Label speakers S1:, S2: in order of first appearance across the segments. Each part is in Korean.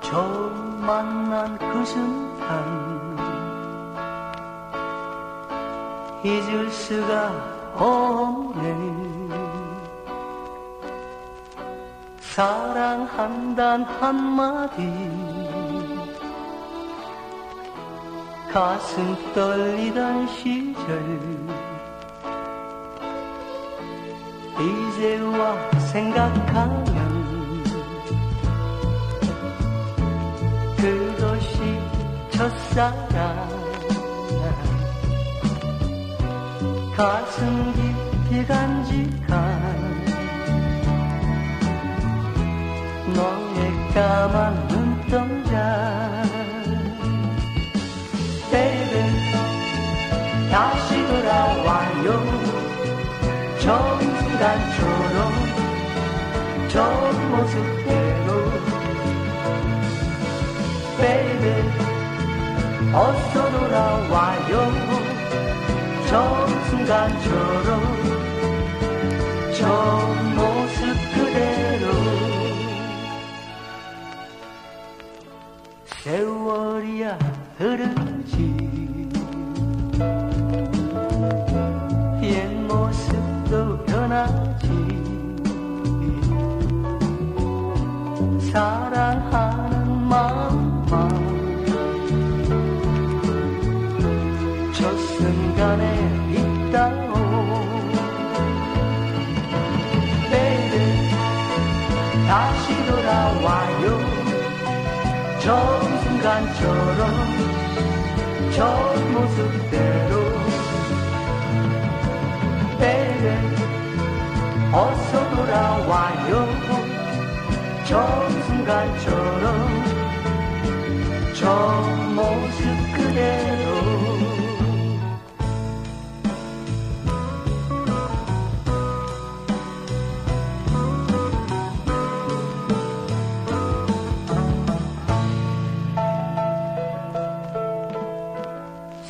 S1: 처음 만난 그 순간 잊을 수가 없네. 사랑한단 한마디 가슴 떨리던 시절 이제와 생각하면 첫사랑 가슴 깊이 간직한 너의 까만 눈동자. Baby 다시 돌아와요. 처음 순간처럼 처음 모습 어서 돌아와요? 처음 순간처럼 처음 모습 그대로 세월이야 흐르지 옛 모습도 변하지. 사랑 순간에 있다오. Baby 다시 돌아와요. 처음 순간처럼 처음 모습대로. Baby 어서 돌아와요. 처음 순간처럼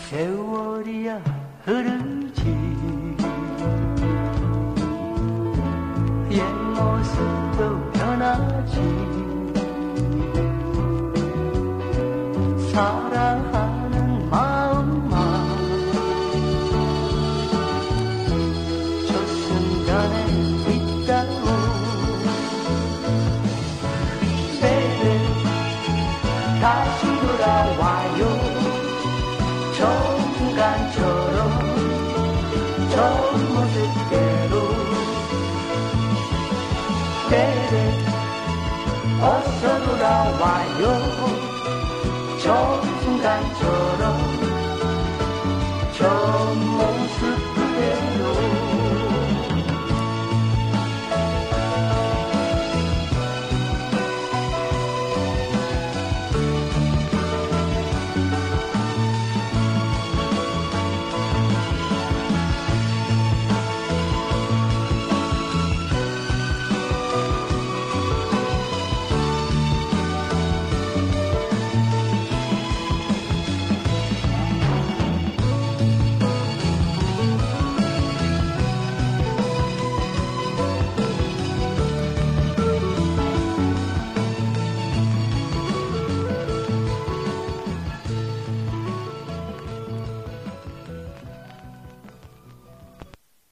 S1: 세월이야 흐르지. 옛 모습도 변하지. 사랑하 Baby 어서 돌아와요. 처음 순간처럼